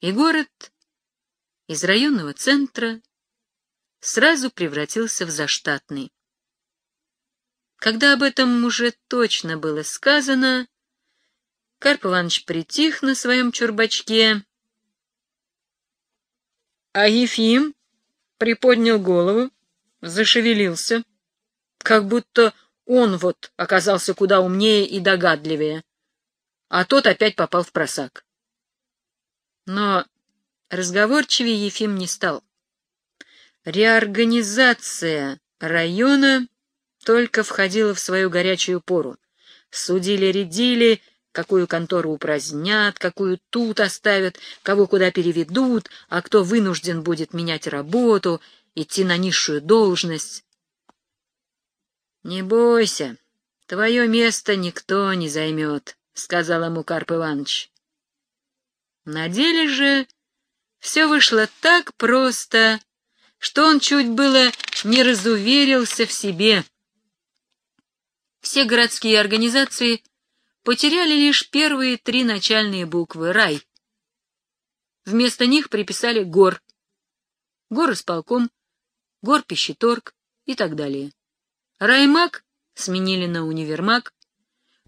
И город из районного центра сразу превратился в заштатный. Когда об этом уже точно было сказано, Карп Иванович притих на своем чурбачке, а Ефим приподнял голову, зашевелился, как будто он вот оказался куда умнее и догадливее, а тот опять попал в просак. Но разговорчивее Ефим не стал. Реорганизация района только входила в свою горячую пору. Судили-редили, какую контору упразднят, какую тут оставят, кого куда переведут, а кто вынужден будет менять работу, идти на низшую должность. «Не бойся, твое место никто не займет», — сказал ему Карп Иванович. На деле же все вышло так просто, что он чуть было не разуверился в себе. Все городские организации потеряли лишь первые три начальные буквы «Рай». Вместо них приписали «Гор», «Горосполком», «Горпищеторг» и так далее. Раймак сменили на универмаг.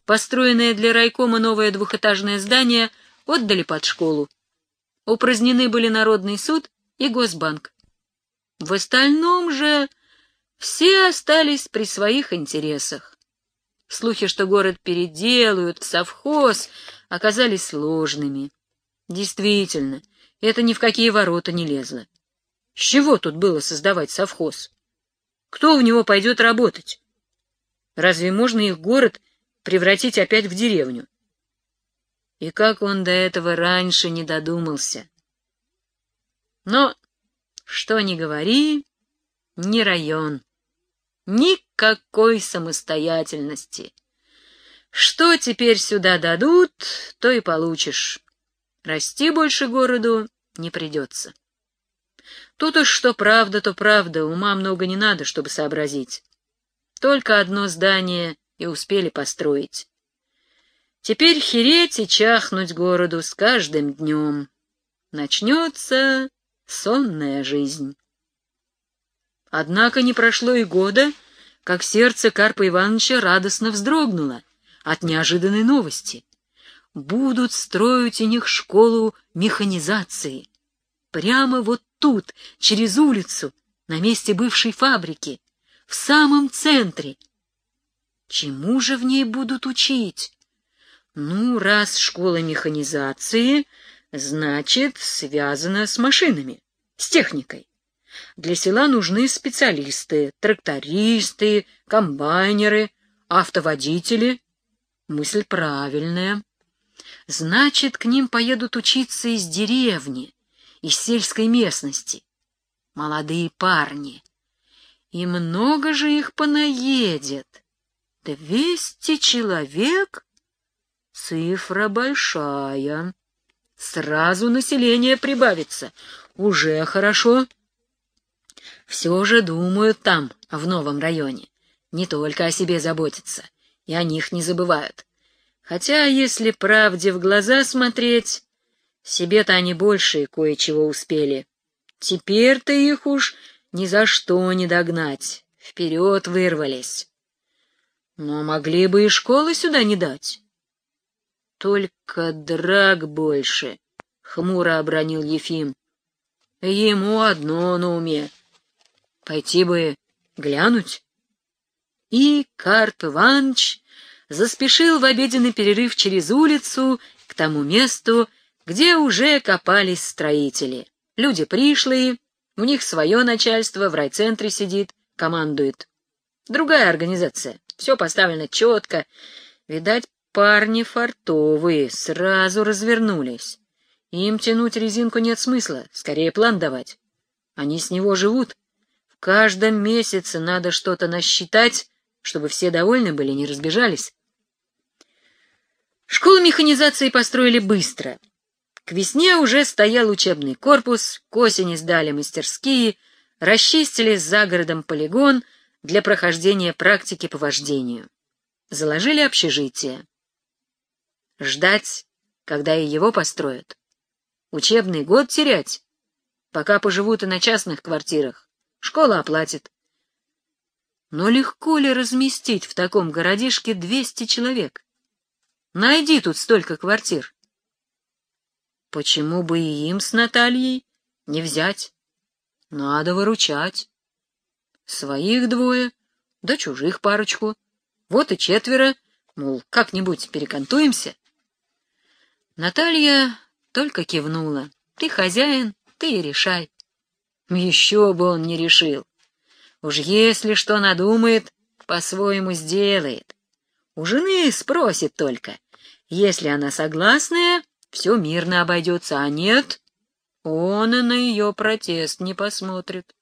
Построенное для райкома новое двухэтажное здание отдали под школу. Упразднены были Народный суд и Госбанк. В остальном же все остались при своих интересах. Слухи, что город переделают в совхоз, оказались сложными. Действительно, это ни в какие ворота не лезло. С чего тут было создавать совхоз? Кто в него пойдет работать? Разве можно их город превратить опять в деревню? И как он до этого раньше не додумался? Но, что ни говори, не район. Никакой самостоятельности. Что теперь сюда дадут, то и получишь. Расти больше городу не придется. Тут уж что правда, то правда, ума много не надо, чтобы сообразить. Только одно здание и успели построить. Теперь хереть и чахнуть городу с каждым днем. Начнется сонная жизнь. Однако не прошло и года, как сердце Карпа Ивановича радостно вздрогнуло от неожиданной новости. Будут строить у них школу механизации. Прямо вот тут, через улицу, на месте бывшей фабрики, в самом центре. Чему же в ней будут учить? Ну, раз школа механизации, значит, связана с машинами, с техникой. Для села нужны специалисты, трактористы, комбайнеры, автоводители. Мысль правильная. Значит, к ним поедут учиться из деревни, из сельской местности. Молодые парни. И много же их понаедет. Двести человек? Цифра большая. Сразу население прибавится. Уже хорошо. Все же думают там, в новом районе. Не только о себе заботятся, и о них не забывают. Хотя, если правде в глаза смотреть, себе-то они больше кое-чего успели. Теперь-то их уж ни за что не догнать. Вперед вырвались. Но могли бы и школы сюда не дать. Только драк больше, — хмуро обронил Ефим. Ему одно на уме. Пойти бы глянуть. И Карп Иванович заспешил в обеденный перерыв через улицу к тому месту, где уже копались строители. Люди пришлые, у них свое начальство, в райцентре сидит, командует. Другая организация, все поставлено четко. Видать, парни фартовые, сразу развернулись. Им тянуть резинку нет смысла, скорее план давать. Они с него живут. В каждом месяце надо что-то насчитать, чтобы все довольны были, не разбежались. Школу механизации построили быстро. К весне уже стоял учебный корпус, к осени сдали мастерские, расчистили за городом полигон для прохождения практики по вождению. Заложили общежитие. Ждать, когда и его построят. Учебный год терять? Пока поживут и на частных квартирах. Школа оплатит. Но легко ли разместить в таком городишке двести человек? Найди тут столько квартир. Почему бы и им с Натальей не взять? Надо выручать. Своих двое, да чужих парочку. Вот и четверо, мол, как-нибудь перекантуемся. Наталья только кивнула. Ты хозяин, ты и решай. Еще бы он не решил. Уж если что надумает, по-своему сделает. У жены спросит только. Если она согласная, все мирно обойдется, а нет, он и на ее протест не посмотрит.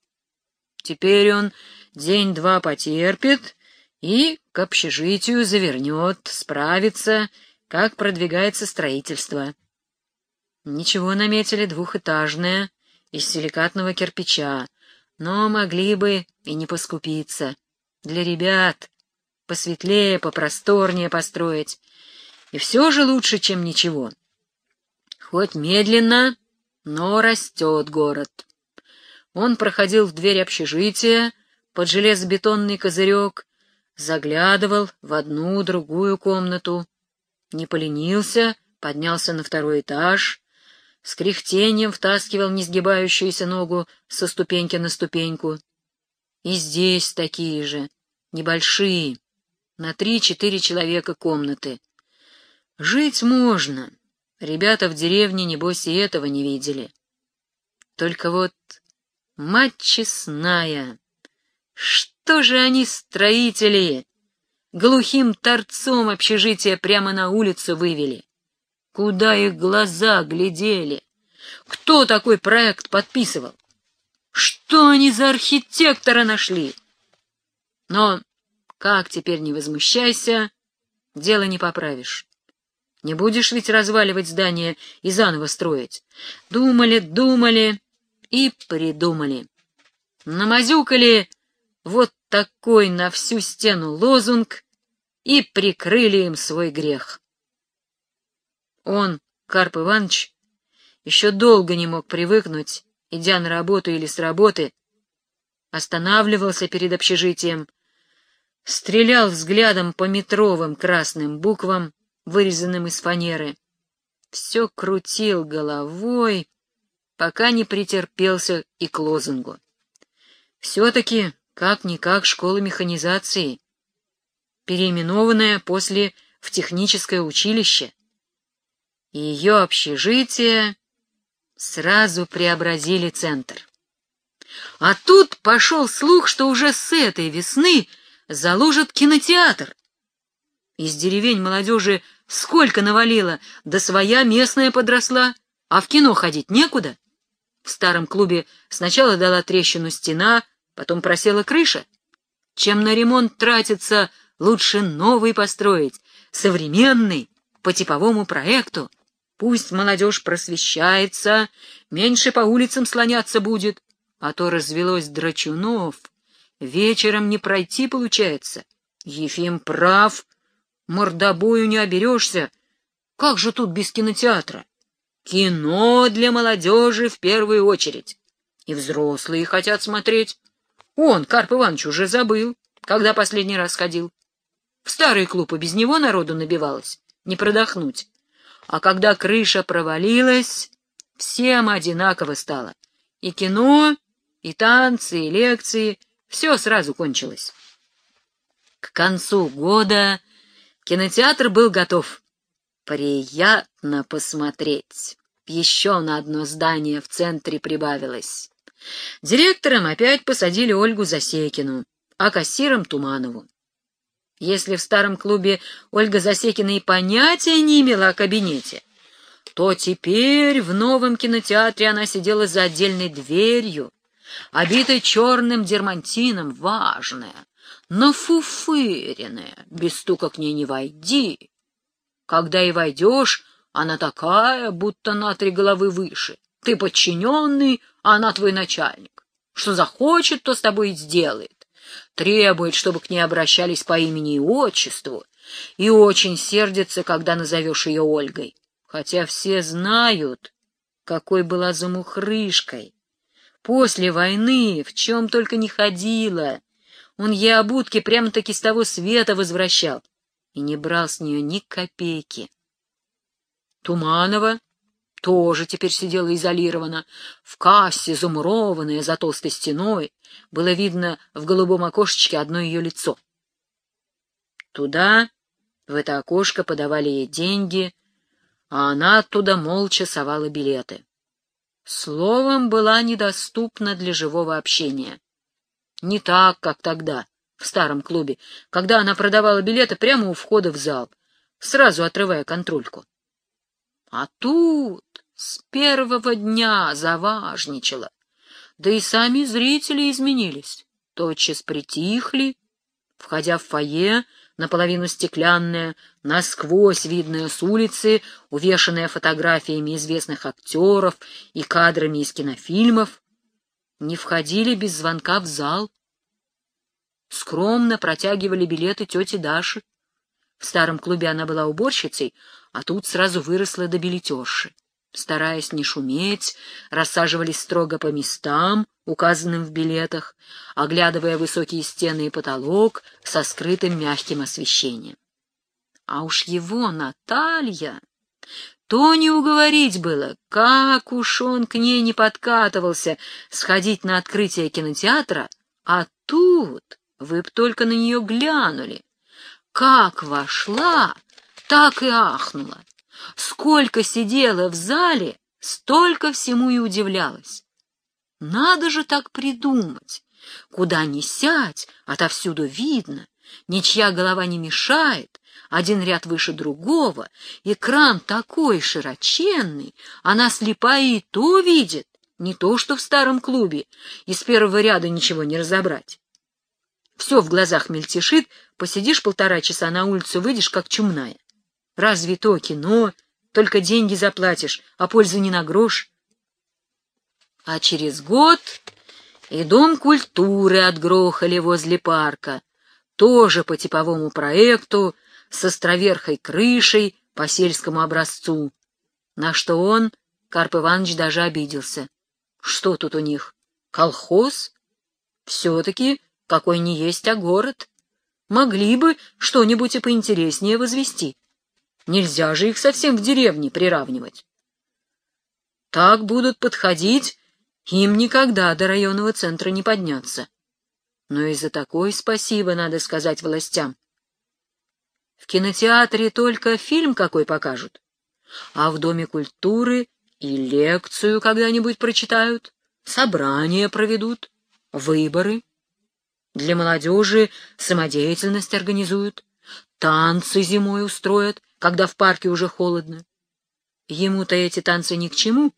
Теперь он день-два потерпит и к общежитию завернет, справится, как продвигается строительство. Ничего наметили двухэтажное, из силикатного кирпича, но могли бы и не поскупиться. Для ребят посветлее, попросторнее построить. И все же лучше, чем ничего. Хоть медленно, но растет город. Он проходил в дверь общежития под железобетонный козырек, заглядывал в одну-другую комнату, не поленился, поднялся на второй этаж, с кряхтением втаскивал несгибающуюся ногу со ступеньки на ступеньку. И здесь такие же, небольшие, на три-четыре человека комнаты. Жить можно. Ребята в деревне, небось, и этого не видели. Только вот, мать честная, что же они, строители, глухим торцом общежития прямо на улицу вывели? Куда их глаза глядели? Кто такой проект подписывал? Что они за архитектора нашли? Но, как теперь не возмущайся, дело не поправишь. Не будешь ведь разваливать здание и заново строить. Думали, думали и придумали. Намазюкали вот такой на всю стену лозунг и прикрыли им свой грех. Он, Карп Иванович, еще долго не мог привыкнуть, идя на работу или с работы, останавливался перед общежитием, стрелял взглядом по метровым красным буквам, вырезанным из фанеры, все крутил головой, пока не претерпелся и к лозунгу. Все-таки, как-никак, школа механизации, переименованная после в техническое училище и ее общежитие сразу преобразили центр. А тут пошел слух, что уже с этой весны заложат кинотеатр. Из деревень молодежи сколько навалило, да своя местная подросла, а в кино ходить некуда. В старом клубе сначала дала трещину стена, потом просела крыша. Чем на ремонт тратиться, лучше новый построить, современный, по типовому проекту. Пусть молодежь просвещается, меньше по улицам слоняться будет, а то развелось драчунов. Вечером не пройти получается. Ефим прав, мордобою не оберешься. Как же тут без кинотеатра? Кино для молодежи в первую очередь. И взрослые хотят смотреть. Он, Карп Иванович, уже забыл, когда последний раз ходил. В старый клуб без него народу набивалось. Не продохнуть. А когда крыша провалилась, всем одинаково стало. И кино, и танцы, и лекции — все сразу кончилось. К концу года кинотеатр был готов. Приятно посмотреть. Еще на одно здание в центре прибавилось. Директором опять посадили Ольгу Засекину, а кассиром — Туманову. Если в старом клубе Ольга Засекина и понятия не имела о кабинете, то теперь в новом кинотеатре она сидела за отдельной дверью, обитой черным дермантином, важная, нафуфыренная, без стука к ней не войди. Когда и войдешь, она такая, будто на три головы выше. Ты подчиненный, а она твой начальник. Что захочет, то с тобой и сделает требует, чтобы к ней обращались по имени и отчеству, и очень сердится, когда назовешь ее Ольгой. Хотя все знают, какой была замухрышкой. После войны в чем только не ходила. Он ей обутки прямо-таки с того света возвращал и не брал с нее ни копейки. Туманова тоже теперь сидела изолирована, в кассе, замурованная за толстой стеной, было видно в голубом окошечке одно ее лицо. Туда, в это окошко, подавали ей деньги, а она оттуда молча совала билеты. Словом, была недоступна для живого общения. Не так, как тогда, в старом клубе, когда она продавала билеты прямо у входа в зал, сразу отрывая контрольку. А тут с первого дня заважничала, да и сами зрители изменились, тотчас притихли, входя в фойе, наполовину стеклянное, насквозь видное с улицы, увешанное фотографиями известных актеров и кадрами из кинофильмов, не входили без звонка в зал. Скромно протягивали билеты тете Даши. В старом клубе она была уборщицей, а тут сразу выросла до билетерши. Стараясь не шуметь, рассаживались строго по местам, указанным в билетах, оглядывая высокие стены и потолок со скрытым мягким освещением. А уж его, Наталья, то не уговорить было, как уж он к ней не подкатывался сходить на открытие кинотеатра, а тут вы б только на нее глянули. Как вошла, так и ахнула. Сколько сидела в зале, столько всему и удивлялась. Надо же так придумать. Куда ни сядь, отовсюду видно, ничья голова не мешает, один ряд выше другого, экран такой широченный, она слепая и то видит, не то что в старом клубе, из первого ряда ничего не разобрать. Все в глазах мельтешит, посидишь полтора часа на улицу, выйдешь как чумная. Разве то кино, только деньги заплатишь, а пользы не на грош. А через год и дом культуры отгрохали возле парка, тоже по типовому проекту, с островерхой крышей по сельскому образцу, на что он, Карп Иванович, даже обиделся. Что тут у них? Колхоз? Все-таки какой не есть, а город. Могли бы что-нибудь и поинтереснее возвести. Нельзя же их совсем в деревне приравнивать. Так будут подходить, им никогда до районного центра не подняться. Но и за такое спасибо надо сказать властям. В кинотеатре только фильм какой покажут, а в Доме культуры и лекцию когда-нибудь прочитают, собрания проведут, выборы. Для молодежи самодеятельность организуют, танцы зимой устроят, когда в парке уже холодно. Ему-то эти танцы ни к чему,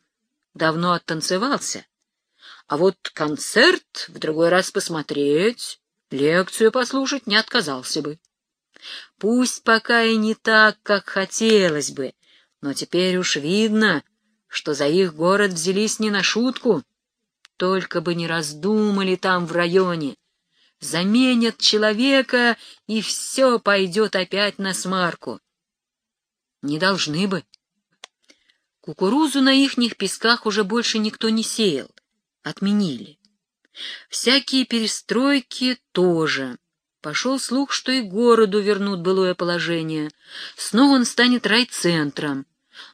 давно оттанцевался. А вот концерт в другой раз посмотреть, лекцию послушать не отказался бы. Пусть пока и не так, как хотелось бы, но теперь уж видно, что за их город взялись не на шутку. Только бы не раздумали там в районе. Заменят человека, и все пойдет опять на смарку. Не должны бы. Кукурузу на ихних песках уже больше никто не сеял. Отменили. Всякие перестройки тоже. Пошел слух, что и городу вернут былое положение. Снова он станет райцентром.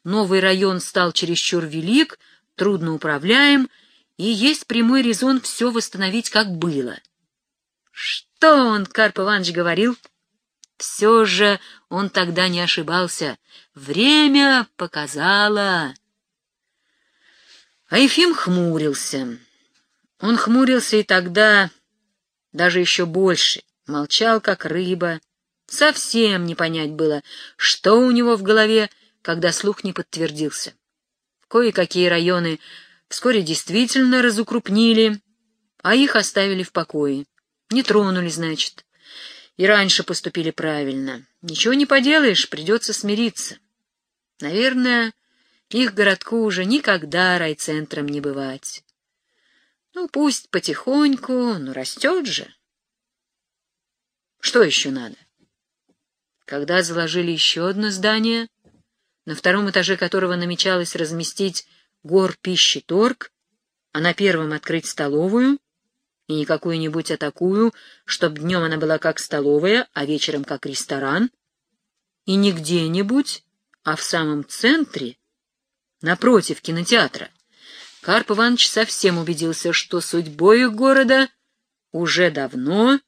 Новый район стал чересчур велик, трудно управляем, и есть прямой резон все восстановить, как было. Что он, Карп Иванович, говорил? Все же он тогда не ошибался. Время показало. А Ефим хмурился. Он хмурился и тогда даже еще больше, молчал, как рыба. Совсем не понять было, что у него в голове, когда слух не подтвердился. Кое-какие районы вскоре действительно разукрупнили, а их оставили в покое. Не тронули, значит и раньше поступили правильно. Ничего не поделаешь, придется смириться. Наверное, их городку уже никогда райцентром не бывать. Ну, пусть потихоньку, но растет же. Что еще надо? Когда заложили еще одно здание, на втором этаже которого намечалось разместить гор пищи торг, а на первом открыть столовую, и не какую-нибудь, а такую, чтоб днем она была как столовая, а вечером как ресторан, и не где-нибудь, а в самом центре, напротив кинотеатра. Карп Иванович совсем убедился, что судьбой города уже давно,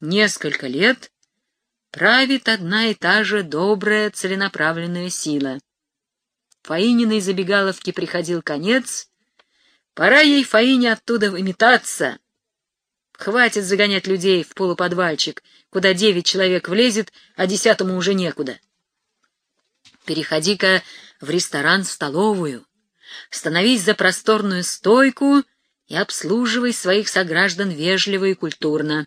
несколько лет, правит одна и та же добрая целенаправленная сила. Фаининой забегаловке приходил конец, пора ей, Фаине, оттуда выметаться. Хватит загонять людей в полуподвальчик, куда девять человек влезет, а десятому уже некуда. Переходи-ка в ресторан-столовую, становись за просторную стойку и обслуживай своих сограждан вежливо и культурно.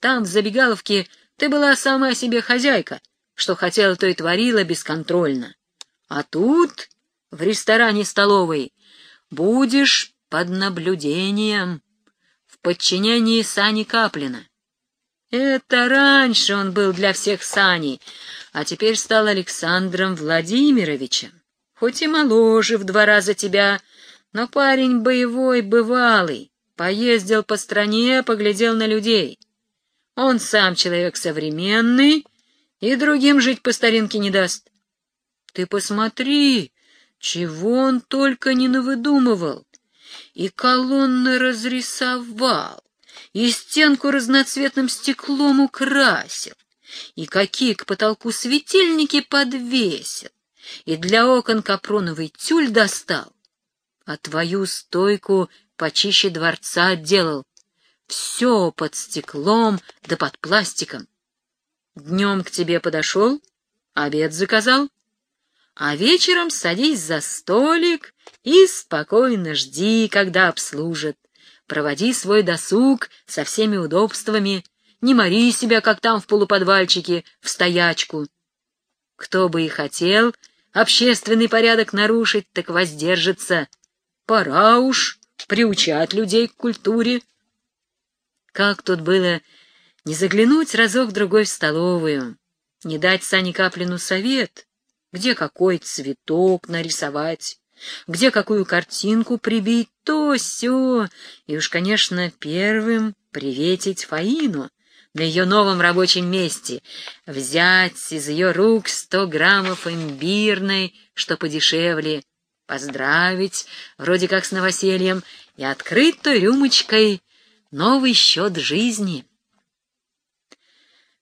Там, в забегаловке, ты была сама себе хозяйка, что хотела, то и творила бесконтрольно. А тут, в ресторане-столовой, будешь под наблюдением, подчинении Сани Каплина. Это раньше он был для всех Саней, а теперь стал Александром Владимировичем. Хоть и моложе в два раза тебя, но парень боевой, бывалый, поездил по стране, поглядел на людей. Он сам человек современный и другим жить по старинке не даст. Ты посмотри, чего он только не навыдумывал. И колонны разрисовал, и стенку разноцветным стеклом украсил, и какие к потолку светильники подвесил, и для окон капроновый тюль достал, а твою стойку почище дворца отделал. Все под стеклом да под пластиком. Днем к тебе подошел, обед заказал, а вечером садись за столик и спокойно жди, когда обслужат. Проводи свой досуг со всеми удобствами, не мори себя, как там в полуподвальчике, в стоячку. Кто бы и хотел общественный порядок нарушить, так воздержится. Пора уж приучать людей к культуре. Как тут было не заглянуть разок-другой в столовую, не дать Сане Каплину совет, где какой цветок нарисовать, где какую картинку прибить, то все, и уж, конечно, первым приветить Фаину на ее новом рабочем месте, взять из ее рук сто граммов имбирной, что подешевле, поздравить, вроде как с новосельем, и открыть той рюмочкой новый счет жизни.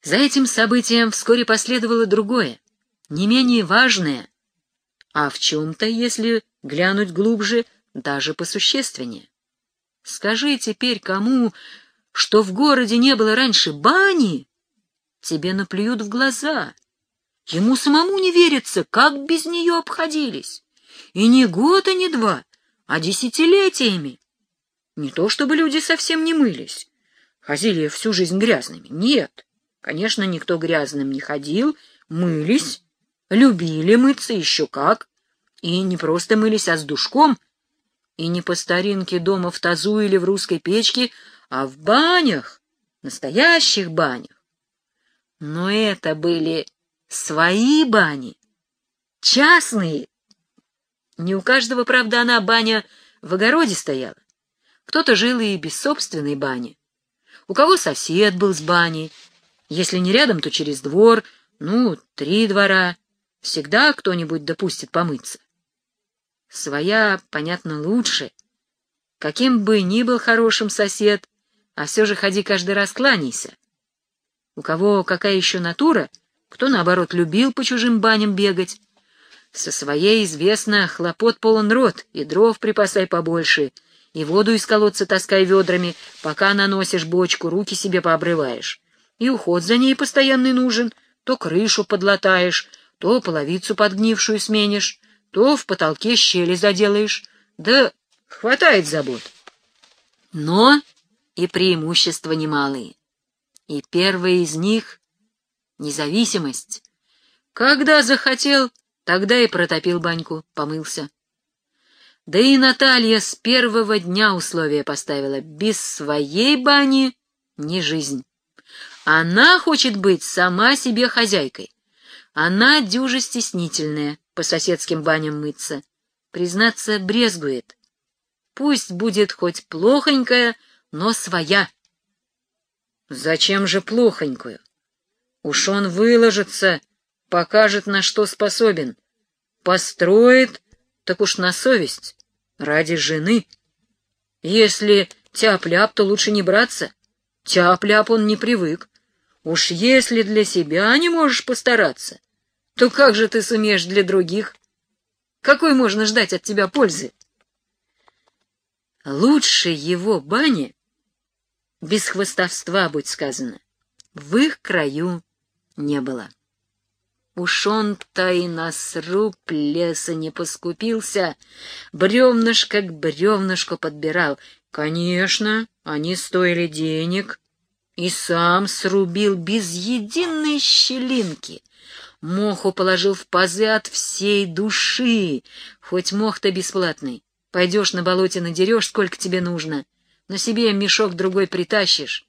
За этим событием вскоре последовало другое, не менее важное, а в чем-то, если глянуть глубже, даже посущественнее. Скажи теперь кому, что в городе не было раньше бани, тебе наплюют в глаза. Ему самому не верится, как без нее обходились. И не год, и не два, а десятилетиями. Не то чтобы люди совсем не мылись, ходили всю жизнь грязными. Нет, конечно, никто грязным не ходил, мылись, любили мыться еще как. И не просто мылись, а с душком. И не по старинке дома в тазу или в русской печке, а в банях, настоящих банях. Но это были свои бани, частные. Не у каждого, правда, она баня в огороде стояла. Кто-то жил и без собственной бани. У кого сосед был с баней. Если не рядом, то через двор, ну, три двора. Всегда кто-нибудь допустит помыться. Своя, понятно, лучше. Каким бы ни был хорошим сосед, а все же ходи каждый раз кланяйся. У кого какая еще натура, кто, наоборот, любил по чужим баням бегать. Со своей, известно, хлопот полон рот, и дров припасай побольше — и воду из колодца таскай ведрами, пока наносишь бочку, руки себе пообрываешь. И уход за ней постоянный нужен, то крышу подлатаешь, то половицу подгнившую сменишь, то в потолке щели заделаешь. Да хватает забот. Но и преимущества немалые. И первое из них — независимость. Когда захотел, тогда и протопил баньку, помылся. Да и Наталья с первого дня условия поставила — без своей бани не жизнь. Она хочет быть сама себе хозяйкой. Она дюже стеснительная, по соседским баням мыться. признаться, брезгует. Пусть будет хоть плохонькая, но своя. Зачем же плохонькую? Уж он выложится, покажет, на что способен. Построит, так уж на совесть, ради жены. Если тяп-ляп, то лучше не браться. Тяп-ляп он не привык. Уж если для себя не можешь постараться, то как же ты сумеешь для других? Какой можно ждать от тебя пользы? Лучше его бани, без хвостовства, будь сказано, в их краю не было. Уж он-то и на сруб леса не поскупился, бревнышко к бревнышку подбирал. Конечно, они стоили денег, и сам срубил без единой щелинки. Моху положил в пазы от всей души, хоть мох-то бесплатный. Пойдешь на болоте надерешь, сколько тебе нужно, на себе мешок другой притащишь.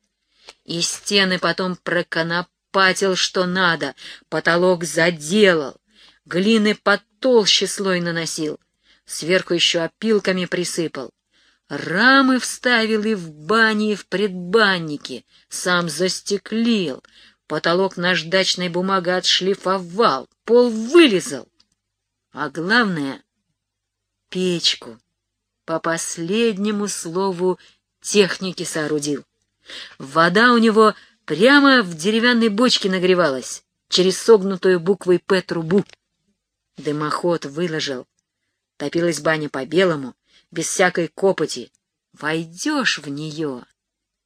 И стены потом проконопатил, что надо, потолок заделал, глины потолще слой наносил, сверху еще опилками присыпал. Рамы вставил и в бане, и в предбаннике, сам застеклил, потолок наждачной бумагой отшлифовал, пол вылезал. А главное — печку по последнему слову техники соорудил. Вода у него прямо в деревянной бочке нагревалась, через согнутую буквой «П» трубу. Дымоход выложил. Топилась баня по-белому, без всякой копоти. Войдешь в нее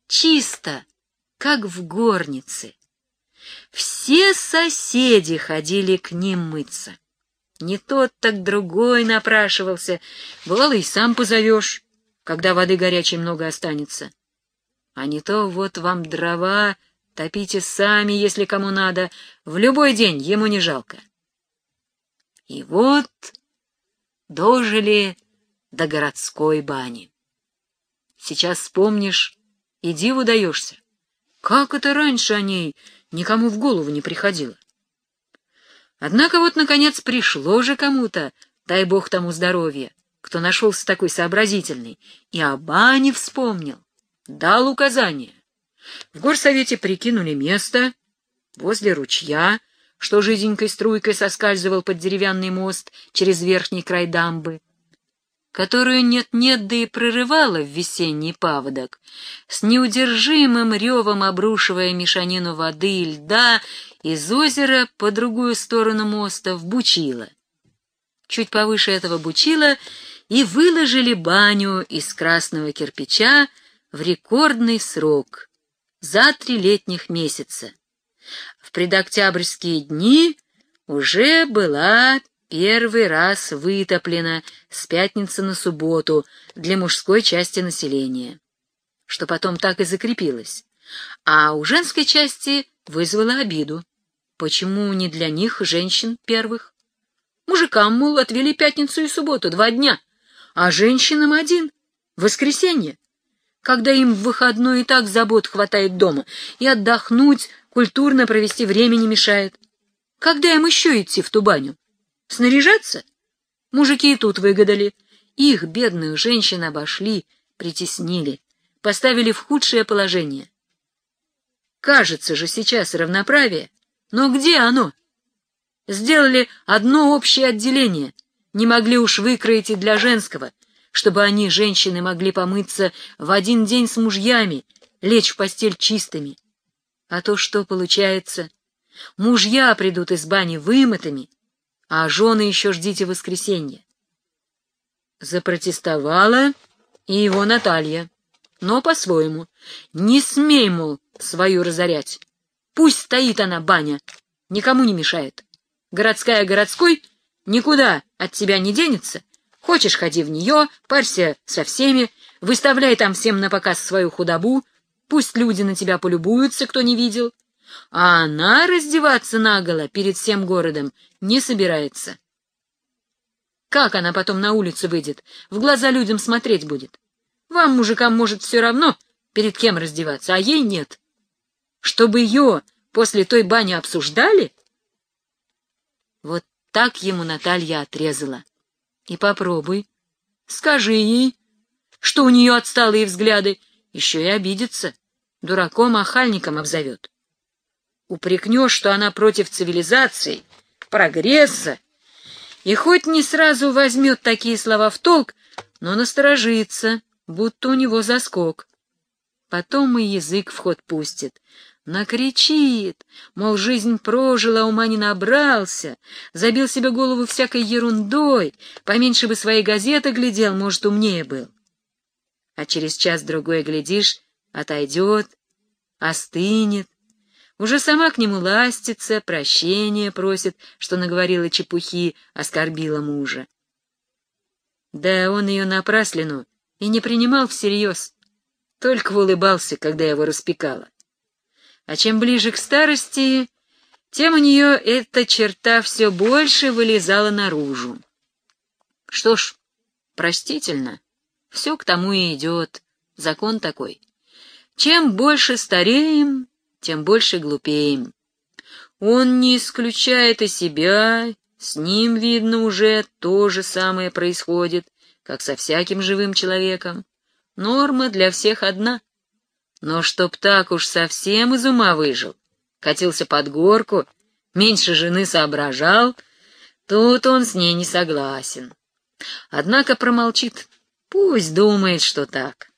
чисто, как в горнице. Все соседи ходили к ним мыться. Не тот, так другой напрашивался. Бывало, и сам позовешь, когда воды горячей много останется. А не то вот вам дрова, топите сами, если кому надо, в любой день ему не жалко. И вот дожили до городской бани. Сейчас вспомнишь и диву даешься. Как это раньше о ней никому в голову не приходило? Однако вот, наконец, пришло же кому-то, дай бог тому здоровья, кто нашелся такой сообразительный, и о бане вспомнил, дал указание. В горсовете прикинули место возле ручья, что жиденькой струйкой соскальзывал под деревянный мост через верхний край дамбы, которую нет-нет, да и прорывала в весенний паводок, с неудержимым ревом обрушивая мешанину воды и льда из озера по другую сторону моста в Бучило. Чуть повыше этого Бучила и выложили баню из красного кирпича в рекордный срок — за три летних месяца. В предоктябрьские дни уже была первый раз вытоплена с пятницы на субботу для мужской части населения, что потом так и закрепилось, а у женской части вызвало обиду. Почему не для них, женщин, первых? Мужикам, мол, отвели пятницу и субботу, два дня, а женщинам один, воскресенье, когда им в выходной и так забот хватает дома, и отдохнуть, культурно провести время не мешает. Когда им еще идти в ту баню? Снаряжаться? Мужики и тут выгадали. Их, бедных женщин, обошли, притеснили, поставили в худшее положение. Кажется же сейчас равноправие, но где оно? Сделали одно общее отделение, не могли уж выкроить и для женского, чтобы они, женщины, могли помыться в один день с мужьями, лечь в постель чистыми. А то что получается? Мужья придут из бани вымытыми, а жены еще ждите воскресенья. Запротестовала и его Наталья, но по-своему. Не смей, мол, свою разорять. Пусть стоит она, баня, никому не мешает. Городская городской никуда от тебя не денется. Хочешь, ходи в нее, парься со всеми, выставляй там всем на показ свою худобу, пусть люди на тебя полюбуются, кто не видел а она раздеваться наголо перед всем городом не собирается. Как она потом на улицу выйдет, в глаза людям смотреть будет? Вам, мужикам, может, все равно, перед кем раздеваться, а ей нет. Чтобы ее после той бани обсуждали? Вот так ему Наталья отрезала. И попробуй. Скажи ей, что у нее отсталые взгляды, еще и обидится, дураком-охальником обзовет. Упрекнешь, что она против цивилизации, прогресса, и хоть не сразу возьмет такие слова в толк, но насторожится, будто у него заскок. Потом и язык в ход пустит, накричит, мол, жизнь прожила, ума не набрался, забил себе голову всякой ерундой, поменьше бы своей газеты глядел, может, умнее был. А через час-другой, глядишь, отойдет, остынет, уже сама к нему ластится, прощения просит, что наговорила чепухи, оскорбила мужа. Да он ее напраслину и не принимал всерьез, только улыбался, когда его распекала. А чем ближе к старости, тем у нее эта черта все больше вылезала наружу. Что ж, простительно, все к тому и идет, закон такой. Чем больше стареем, тем больше глупеем. Он не исключает и себя, с ним, видно, уже то же самое происходит, как со всяким живым человеком. Норма для всех одна. Но чтоб так уж совсем из ума выжил, катился под горку, меньше жены соображал, тут он с ней не согласен. Однако промолчит, пусть думает, что так.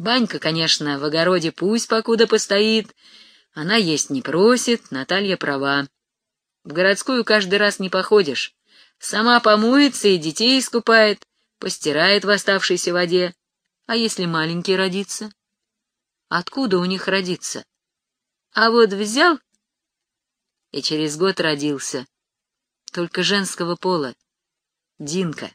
Банька, конечно, в огороде пусть покуда постоит, она есть не просит, Наталья права. В городскую каждый раз не походишь. Сама помоется и детей искупает, постирает в оставшейся воде. А если маленький родится? Откуда у них родиться? А вот взял и через год родился. Только женского пола. Динка.